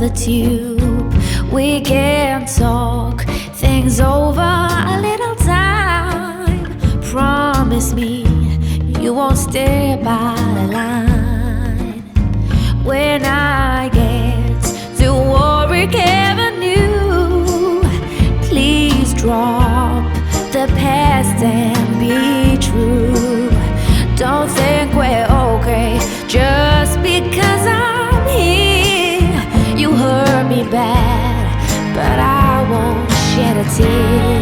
the tube. We can talk things over a little time. Promise me you won't stay by the line when I get. but I won't shed a tear.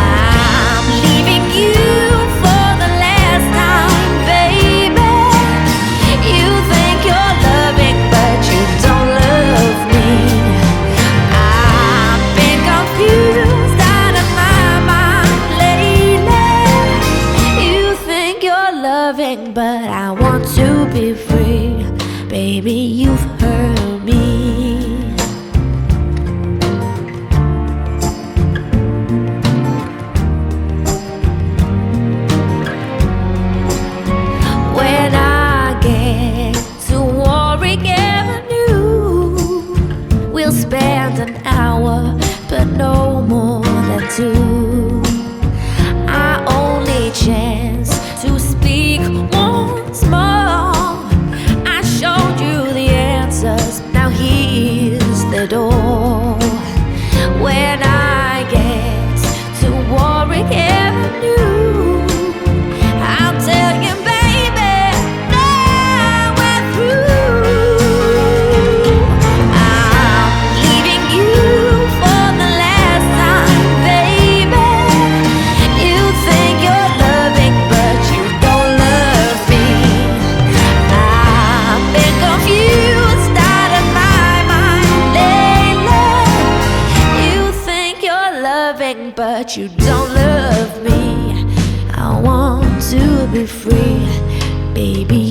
I'm leaving you for the last time, baby. You think you're loving, but you don't love me. I've been confused out of my mind lately. You think you're loving, but I want to be free, baby. You've heard. but you don't love me. I want to be free, baby.